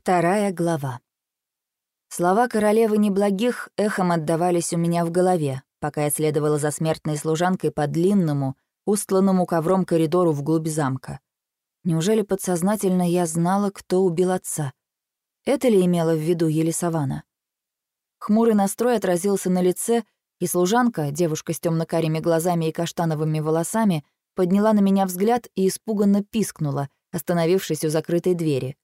Вторая глава. Слова королевы неблагих эхом отдавались у меня в голове, пока я следовала за смертной служанкой по длинному, устланному ковром коридору вглубь замка. Неужели подсознательно я знала, кто убил отца? Это ли имела в виду Елисавана? Хмурый настрой отразился на лице, и служанка, девушка с темно-карими глазами и каштановыми волосами, подняла на меня взгляд и испуганно пискнула, остановившись у закрытой двери.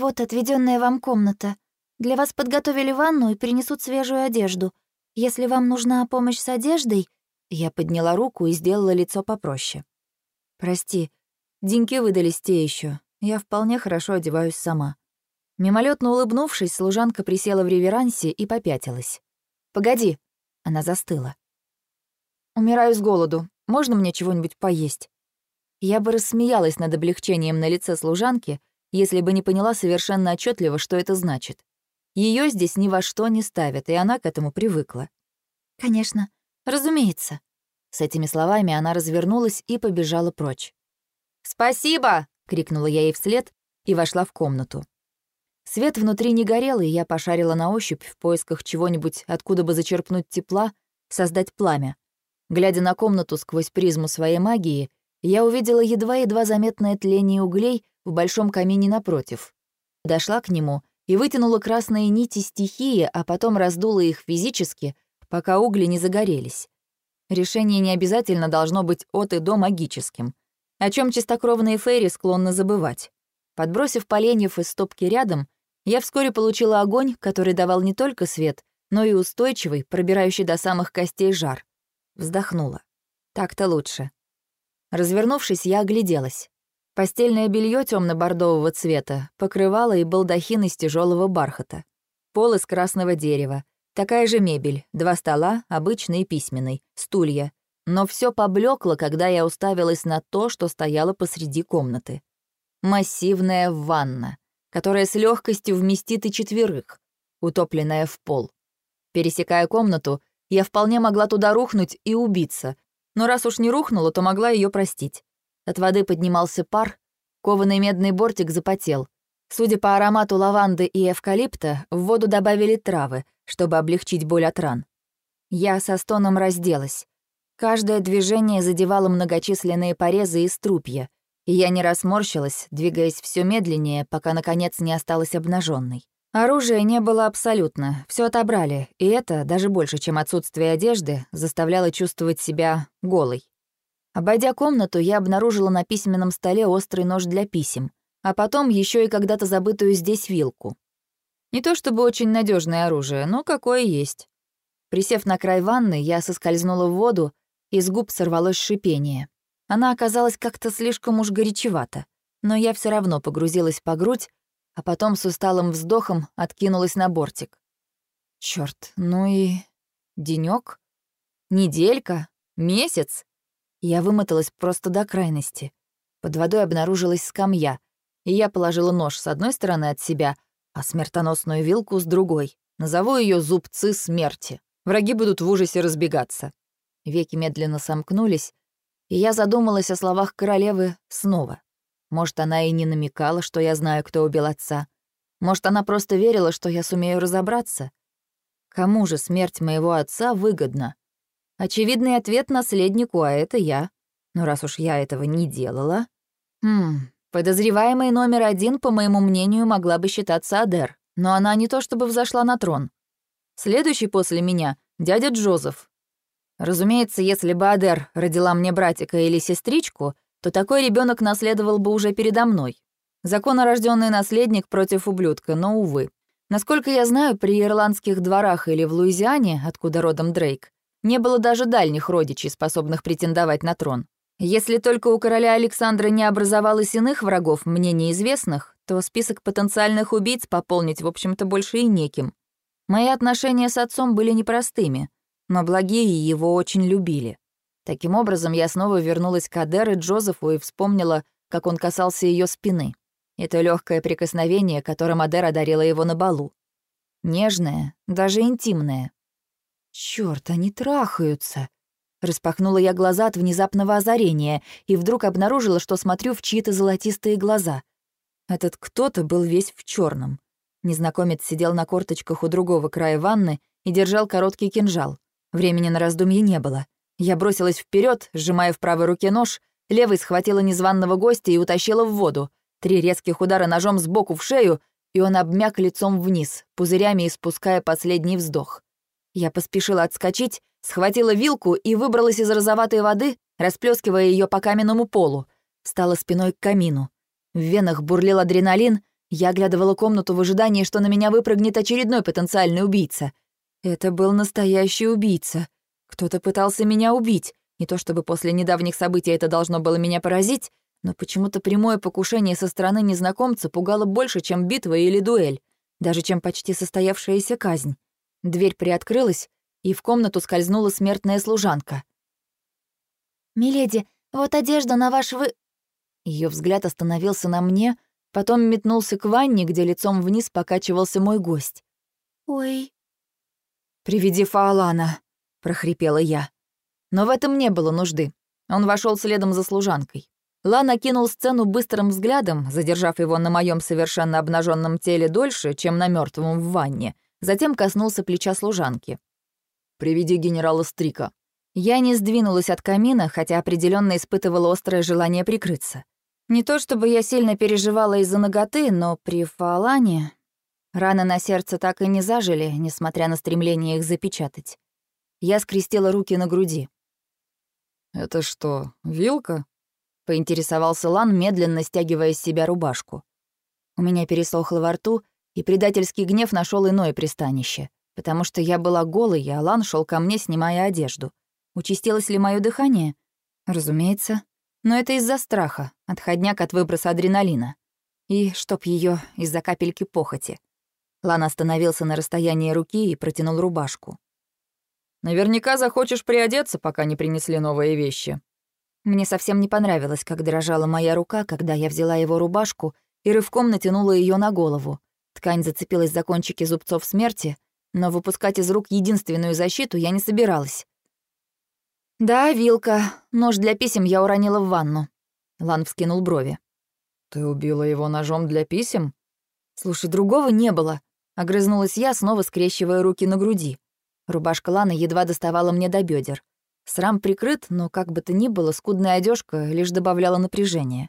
«Вот отведенная вам комната. Для вас подготовили ванну и принесут свежую одежду. Если вам нужна помощь с одеждой...» Я подняла руку и сделала лицо попроще. «Прости, деньки выдались те еще. Я вполне хорошо одеваюсь сама». Мимолетно улыбнувшись, служанка присела в реверансе и попятилась. «Погоди!» — она застыла. «Умираю с голоду. Можно мне чего-нибудь поесть?» Я бы рассмеялась над облегчением на лице служанки, если бы не поняла совершенно отчетливо, что это значит. Ее здесь ни во что не ставят, и она к этому привыкла. «Конечно, разумеется». С этими словами она развернулась и побежала прочь. «Спасибо!» — крикнула я ей вслед и вошла в комнату. Свет внутри не горел, и я пошарила на ощупь в поисках чего-нибудь, откуда бы зачерпнуть тепла, создать пламя. Глядя на комнату сквозь призму своей магии, я увидела едва-едва заметное тление углей в большом камине напротив. Дошла к нему и вытянула красные нити стихии, а потом раздула их физически, пока угли не загорелись. Решение не обязательно должно быть от и до магическим, о чем чистокровные фейри склонны забывать. Подбросив поленьев из стопки рядом, я вскоре получила огонь, который давал не только свет, но и устойчивый, пробирающий до самых костей жар. Вздохнула. Так-то лучше. Развернувшись, я огляделась. Постельное белье темно-бордового цвета, покрывало и балдахин из тяжелого бархата. Пол из красного дерева. Такая же мебель, два стола, обычный и письменный, стулья. Но все поблекло, когда я уставилась на то, что стояло посреди комнаты. Массивная ванна, которая с легкостью вместит и четверых, утопленная в пол. Пересекая комнату, я вполне могла туда рухнуть и убиться, но раз уж не рухнула, то могла ее простить. От воды поднимался пар, кованый медный бортик запотел. Судя по аромату лаванды и эвкалипта, в воду добавили травы, чтобы облегчить боль от ран. Я со стоном разделась. Каждое движение задевало многочисленные порезы и струпья, и я не расморщилась, двигаясь все медленнее, пока, наконец, не осталась обнаженной. Оружия не было абсолютно, все отобрали, и это, даже больше, чем отсутствие одежды, заставляло чувствовать себя голой. Обойдя комнату, я обнаружила на письменном столе острый нож для писем, а потом еще и когда-то забытую здесь вилку. Не то чтобы очень надежное оружие, но какое есть. Присев на край ванны, я соскользнула в воду, и с губ сорвалось шипение. Она оказалась как-то слишком уж горячевата, но я все равно погрузилась по грудь, а потом с усталым вздохом откинулась на бортик. Черт, ну и... денёк? Неделька? Месяц? Я вымоталась просто до крайности. Под водой обнаружилась скамья, и я положила нож с одной стороны от себя, а смертоносную вилку с другой. Назову ее зубцы смерти. Враги будут в ужасе разбегаться. Веки медленно сомкнулись, и я задумалась о словах королевы снова. Может, она и не намекала, что я знаю, кто убил отца. Может, она просто верила, что я сумею разобраться. Кому же смерть моего отца выгодна? Очевидный ответ наследнику, а это я. Но раз уж я этого не делала... Хм, подозреваемый номер один, по моему мнению, могла бы считаться Адер, но она не то чтобы взошла на трон. Следующий после меня — дядя Джозеф. Разумеется, если бы Адер родила мне братика или сестричку, то такой ребенок наследовал бы уже передо мной. Законорожденный наследник против ублюдка, но, увы. Насколько я знаю, при ирландских дворах или в Луизиане, откуда родом Дрейк, не было даже дальних родичей, способных претендовать на трон. Если только у короля Александра не образовалось иных врагов, мне неизвестных, то список потенциальных убийц пополнить, в общем-то, больше и неким. Мои отношения с отцом были непростыми, но благие его очень любили. Таким образом, я снова вернулась к Адер и Джозефу и вспомнила, как он касался ее спины. Это легкое прикосновение, которым Адер одарила его на балу. Нежное, даже интимное. Черт, они трахаются. Распахнула я глаза от внезапного озарения и вдруг обнаружила, что смотрю в чьи-то золотистые глаза. Этот кто-то был весь в черном. Незнакомец сидел на корточках у другого края ванны и держал короткий кинжал. Времени на раздумье не было. Я бросилась вперед, сжимая в правой руке нож, левой схватила незваного гостя и утащила в воду. Три резких удара ножом сбоку в шею, и он обмяк лицом вниз, пузырями испуская последний вздох. Я поспешила отскочить, схватила вилку и выбралась из розоватой воды, расплескивая ее по каменному полу. Стала спиной к камину. В венах бурлил адреналин, я оглядывала комнату в ожидании, что на меня выпрыгнет очередной потенциальный убийца. Это был настоящий убийца. Кто-то пытался меня убить. Не то чтобы после недавних событий это должно было меня поразить, но почему-то прямое покушение со стороны незнакомца пугало больше, чем битва или дуэль, даже чем почти состоявшаяся казнь. Дверь приоткрылась, и в комнату скользнула смертная служанка. «Миледи, вот одежда на ваш вы...» Ее взгляд остановился на мне, потом метнулся к ванне, где лицом вниз покачивался мой гость. «Ой...» «Приведи Фаолана», — прохрипела я. Но в этом не было нужды. Он вошел следом за служанкой. Лан окинул сцену быстрым взглядом, задержав его на моем совершенно обнаженном теле дольше, чем на мертвом в ванне, затем коснулся плеча служанки. «Приведи генерала Стрика». Я не сдвинулась от камина, хотя определенно испытывала острое желание прикрыться. Не то чтобы я сильно переживала из-за ноготы, но при Фаолане раны на сердце так и не зажили, несмотря на стремление их запечатать. Я скрестила руки на груди. «Это что, вилка?» — поинтересовался Лан, медленно стягивая с себя рубашку. У меня пересохло во рту, и предательский гнев нашел иное пристанище, потому что я была голой, а Лан шел ко мне, снимая одежду. Участилось ли мое дыхание? Разумеется. Но это из-за страха, отходняк от выброса адреналина. И, чтоб ее из-за капельки похоти. Лан остановился на расстоянии руки и протянул рубашку. «Наверняка захочешь приодеться, пока не принесли новые вещи». Мне совсем не понравилось, как дрожала моя рука, когда я взяла его рубашку и рывком натянула ее на голову. Ткань зацепилась за кончики зубцов смерти, но выпускать из рук единственную защиту я не собиралась. «Да, вилка. Нож для писем я уронила в ванну». Лан вскинул брови. «Ты убила его ножом для писем?» «Слушай, другого не было», — огрызнулась я, снова скрещивая руки на груди. Рубашка Ланы едва доставала мне до бедер. Срам прикрыт, но как бы то ни было, скудная одежка лишь добавляла напряжения.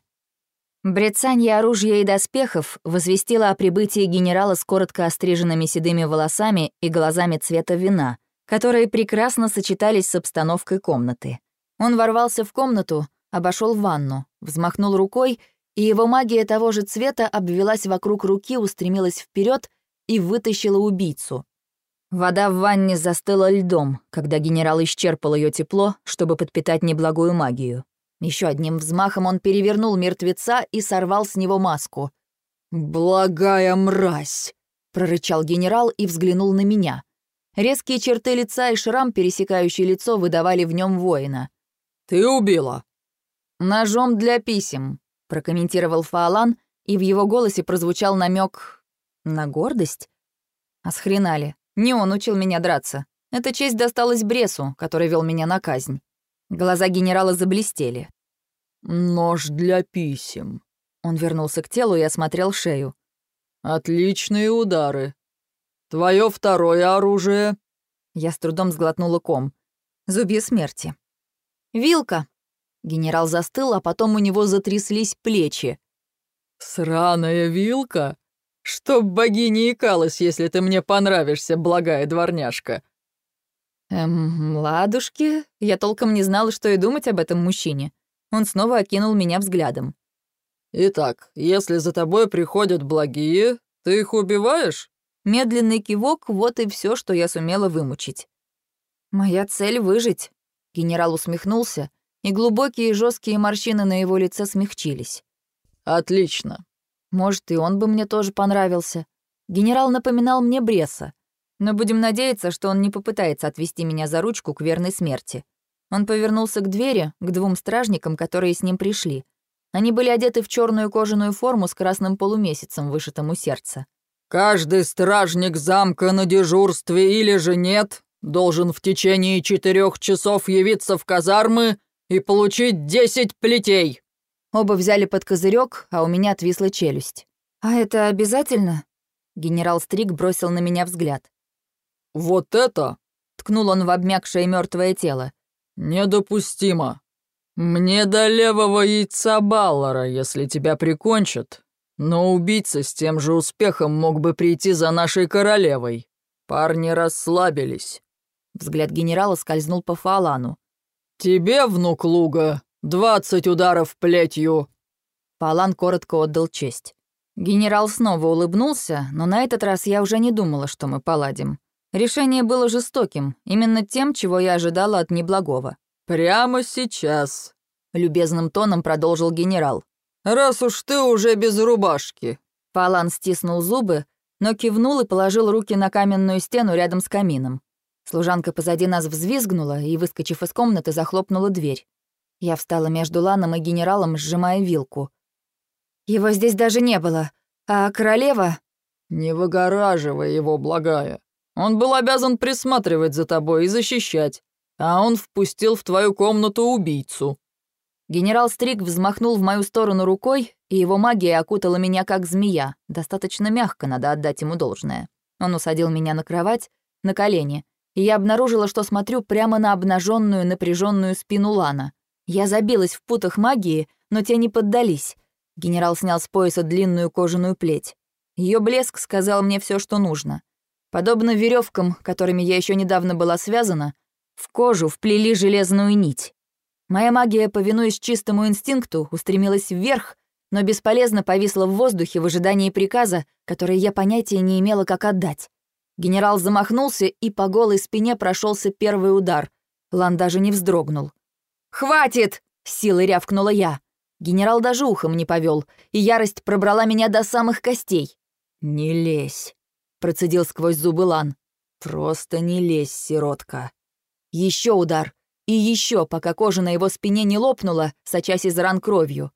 Брецанье оружия и доспехов возвестило о прибытии генерала с коротко остриженными седыми волосами и глазами цвета вина, которые прекрасно сочетались с обстановкой комнаты. Он ворвался в комнату, обошел ванну, взмахнул рукой, и его магия того же цвета обвелась вокруг руки, устремилась вперед и вытащила убийцу. Вода в ванне застыла льдом, когда генерал исчерпал ее тепло, чтобы подпитать неблагую магию. Еще одним взмахом он перевернул мертвеца и сорвал с него маску. «Благая мразь!» — прорычал генерал и взглянул на меня. Резкие черты лица и шрам, пересекающий лицо, выдавали в нем воина. «Ты убила?» «Ножом для писем», — прокомментировал Фаолан, и в его голосе прозвучал намек на гордость. А схренали. Не он учил меня драться. Эта честь досталась Бресу, который вел меня на казнь. Глаза генерала заблестели. «Нож для писем». Он вернулся к телу и осмотрел шею. «Отличные удары. Твое второе оружие?» Я с трудом сглотнула ком. Зубья смерти. «Вилка!» Генерал застыл, а потом у него затряслись плечи. «Сраная вилка? Чтоб богиня икалась, если ты мне понравишься, благая дворняжка!» Эм, ладушки, я толком не знала, что и думать об этом мужчине. Он снова окинул меня взглядом. «Итак, если за тобой приходят благие, ты их убиваешь?» Медленный кивок — вот и все, что я сумела вымучить. «Моя цель — выжить», — генерал усмехнулся, и глубокие жесткие морщины на его лице смягчились. «Отлично. Может, и он бы мне тоже понравился. Генерал напоминал мне Бресса, но будем надеяться, что он не попытается отвести меня за ручку к верной смерти. Он повернулся к двери, к двум стражникам, которые с ним пришли. Они были одеты в черную кожаную форму с красным полумесяцем, вышитым у сердца. «Каждый стражник замка на дежурстве или же нет должен в течение четырех часов явиться в казармы и получить десять плетей». Оба взяли под козырек, а у меня отвисла челюсть. «А это обязательно?» Генерал Стрик бросил на меня взгляд. «Вот это?» — ткнул он в обмякшее мертвое тело. «Недопустимо. Мне до левого яйца Баллара, если тебя прикончат. Но убийца с тем же успехом мог бы прийти за нашей королевой. Парни расслабились». Взгляд генерала скользнул по Фалану. «Тебе, внук Луга, двадцать ударов плетью!» Фалан коротко отдал честь. Генерал снова улыбнулся, но на этот раз я уже не думала, что мы поладим. Решение было жестоким, именно тем, чего я ожидала от неблагого. «Прямо сейчас», — любезным тоном продолжил генерал. «Раз уж ты уже без рубашки». Фалан стиснул зубы, но кивнул и положил руки на каменную стену рядом с камином. Служанка позади нас взвизгнула и, выскочив из комнаты, захлопнула дверь. Я встала между Ланом и генералом, сжимая вилку. «Его здесь даже не было. А королева...» «Не выгораживай его, благая. Он был обязан присматривать за тобой и защищать а он впустил в твою комнату убийцу». Генерал Стрик взмахнул в мою сторону рукой, и его магия окутала меня как змея, достаточно мягко, надо отдать ему должное. Он усадил меня на кровать, на колени, и я обнаружила, что смотрю прямо на обнаженную, напряженную спину Лана. Я забилась в путах магии, но те не поддались. Генерал снял с пояса длинную кожаную плеть. Ее блеск сказал мне все, что нужно. Подобно веревкам, которыми я еще недавно была связана, в кожу вплели железную нить. Моя магия, повинуясь чистому инстинкту, устремилась вверх, но бесполезно повисла в воздухе в ожидании приказа, который я понятия не имела, как отдать. Генерал замахнулся, и по голой спине прошелся первый удар. Лан даже не вздрогнул. «Хватит!» — силой рявкнула я. Генерал даже ухом не повел, и ярость пробрала меня до самых костей. «Не лезь», — процедил сквозь зубы Лан. «Просто не лезь, сиротка». Еще удар. И еще, пока кожа на его спине не лопнула, сочась из ран кровью.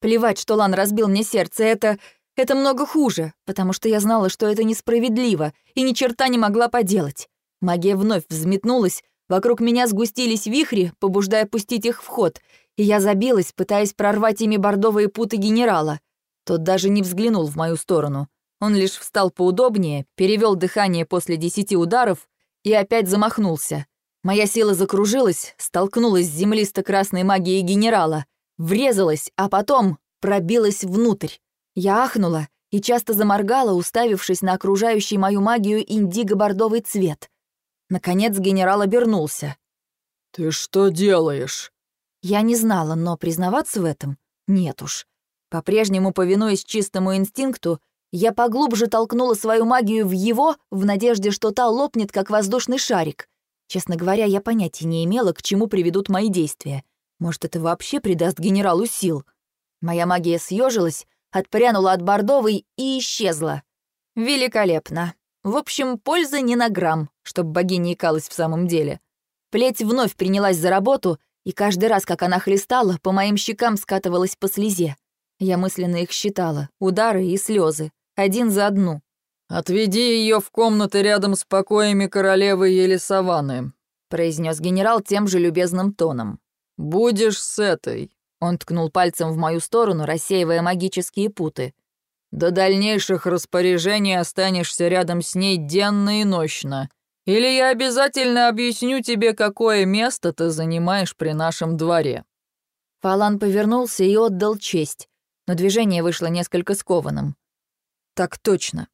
Плевать, что Лан разбил мне сердце, это... Это много хуже, потому что я знала, что это несправедливо, и ни черта не могла поделать. Магия вновь взметнулась, вокруг меня сгустились вихри, побуждая пустить их в ход, и я забилась, пытаясь прорвать ими бордовые путы генерала. Тот даже не взглянул в мою сторону. Он лишь встал поудобнее, перевел дыхание после десяти ударов и опять замахнулся. Моя сила закружилась, столкнулась с землисто-красной магией генерала, врезалась, а потом пробилась внутрь. Я ахнула и часто заморгала, уставившись на окружающий мою магию индиго-бордовый цвет. Наконец генерал обернулся. «Ты что делаешь?» Я не знала, но признаваться в этом нет уж. По-прежнему, повинуясь чистому инстинкту, я поглубже толкнула свою магию в его, в надежде, что та лопнет, как воздушный шарик. Честно говоря, я понятия не имела, к чему приведут мои действия. Может, это вообще придаст генералу сил. Моя магия съежилась, отпрянула от бордовой и исчезла. Великолепно. В общем, пользы не на грамм, чтоб богиня икалась в самом деле. Плеть вновь принялась за работу, и каждый раз, как она хлестала, по моим щекам скатывалась по слезе. Я мысленно их считала, удары и слезы, один за одну. «Отведи ее в комнаты рядом с покоями королевы Елисаваны», произнес генерал тем же любезным тоном. «Будешь с этой». Он ткнул пальцем в мою сторону, рассеивая магические путы. «До дальнейших распоряжений останешься рядом с ней денно и ночно. Или я обязательно объясню тебе, какое место ты занимаешь при нашем дворе». Фалан повернулся и отдал честь, но движение вышло несколько скованным. «Так точно»,